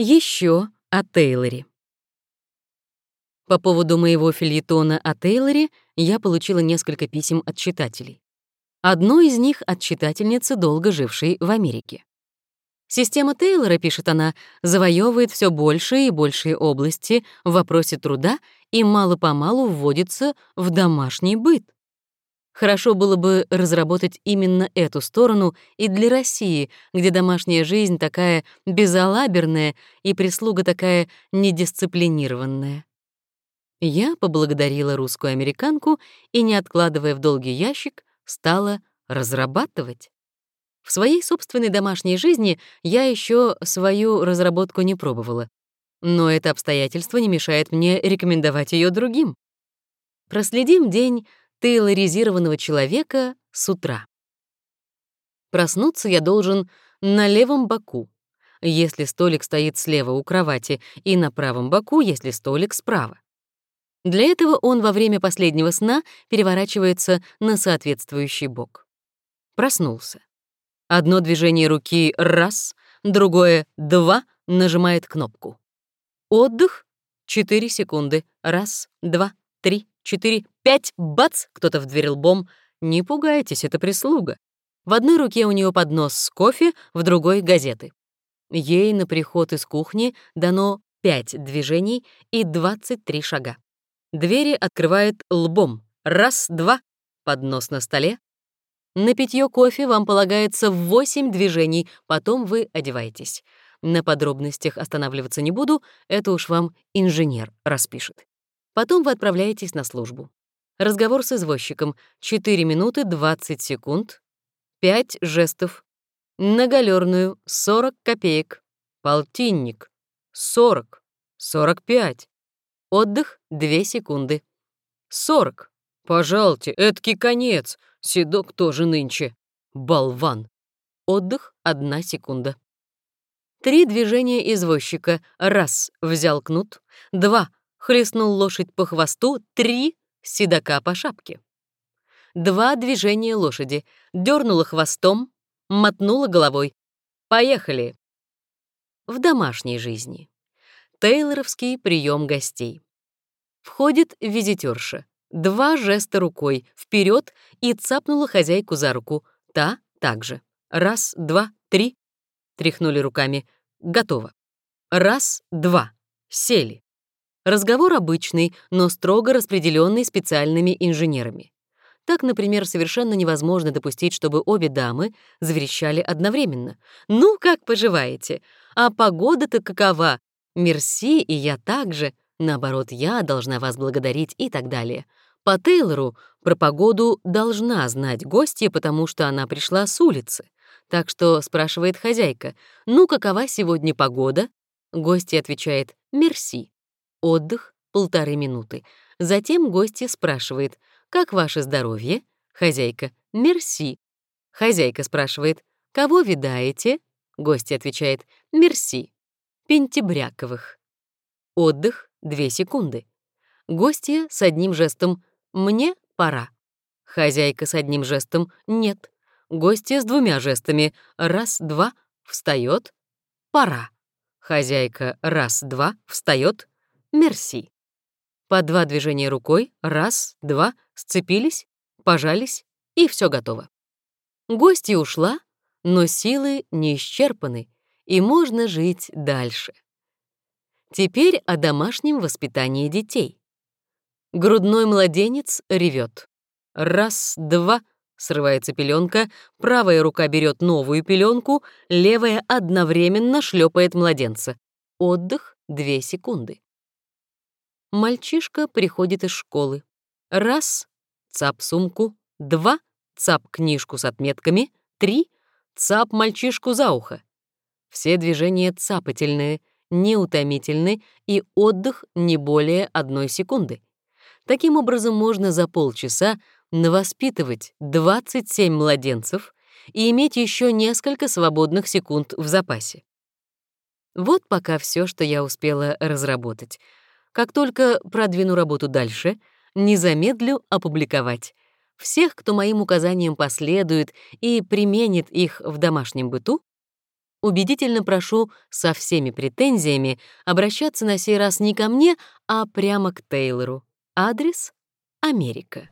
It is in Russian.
Еще о Тейлоре. По поводу моего фильетона о Тейлоре я получила несколько писем от читателей. Одно из них от читательницы, долго жившей в Америке. Система Тейлора, пишет она, завоевывает все большие и большие области в вопросе труда и мало-помалу вводится в домашний быт. Хорошо было бы разработать именно эту сторону и для России, где домашняя жизнь такая безалаберная и прислуга такая недисциплинированная. Я поблагодарила русскую американку и, не откладывая в долгий ящик, стала разрабатывать. В своей собственной домашней жизни я еще свою разработку не пробовала, но это обстоятельство не мешает мне рекомендовать ее другим. Проследим день тейлоризированного человека с утра. Проснуться я должен на левом боку, если столик стоит слева у кровати, и на правом боку, если столик справа. Для этого он во время последнего сна переворачивается на соответствующий бок. Проснулся. Одно движение руки — раз, другое — два, нажимает кнопку. Отдых — 4 секунды. Раз, два, три, четыре, пять, бац, кто-то в дверь лбом. Не пугайтесь, это прислуга. В одной руке у нее поднос с кофе, в другой — газеты. Ей на приход из кухни дано пять движений и 23 шага. Двери открывает лбом. Раз, два, поднос на столе. На питье кофе вам полагается 8 движений, потом вы одеваетесь. На подробностях останавливаться не буду, это уж вам инженер распишет. Потом вы отправляетесь на службу. Разговор с извозчиком. 4 минуты 20 секунд. 5 жестов. На галерную 40 копеек. Полтинник. 40. 45. Отдых 2 секунды. 40. Пожалуйте, эдакий конец. Седок тоже нынче. Болван. Отдых 1 секунда. Три движения извозчика. Раз — взял кнут. Два хлестнул лошадь по хвосту, три — седока по шапке. Два движения лошади, дернула хвостом, мотнула головой. Поехали. В домашней жизни. Тейлоровский прием гостей. Входит визитерша. Два жеста рукой вперед и цапнула хозяйку за руку. Та также. Раз, два, три. Тряхнули руками. Готово. Раз, два. Сели. Разговор обычный, но строго распределенный специальными инженерами. Так, например, совершенно невозможно допустить, чтобы обе дамы заверещали одновременно. «Ну, как поживаете? А погода-то какова? Мерси, и я также. Наоборот, я должна вас благодарить» и так далее. По Тейлору про погоду должна знать гостья, потому что она пришла с улицы. Так что спрашивает хозяйка, «Ну, какова сегодня погода?» Гостья отвечает, «Мерси». Отдых — полторы минуты. Затем гостья спрашивает, «Как ваше здоровье?» Хозяйка, «Мерси». Хозяйка спрашивает, «Кого видаете?» Гостья отвечает, «Мерси». Пентибряковых. Отдых — две секунды. Гостья с одним жестом «Мне пора». Хозяйка с одним жестом «Нет». Гостья с двумя жестами «Раз, два», встает, «Пора». Хозяйка раз, два, встает, «Мерси». По два движения рукой, раз, два, сцепились, пожались, и все готово. Гостья ушла, но силы не исчерпаны, и можно жить дальше. Теперь о домашнем воспитании детей. Грудной младенец ревет. Раз, два, срывается пеленка, правая рука берет новую пеленку, левая одновременно шлепает младенца. Отдых — две секунды. Мальчишка приходит из школы. Раз — цап сумку. Два — цап книжку с отметками. Три — цап мальчишку за ухо. Все движения цапательные, неутомительны и отдых не более одной секунды. Таким образом, можно за полчаса навоспитывать 27 младенцев и иметь еще несколько свободных секунд в запасе. Вот пока все, что я успела разработать — как только продвину работу дальше, не замедлю опубликовать. Всех, кто моим указаниям последует и применит их в домашнем быту, убедительно прошу со всеми претензиями обращаться на сей раз не ко мне, а прямо к Тейлору. Адрес — Америка.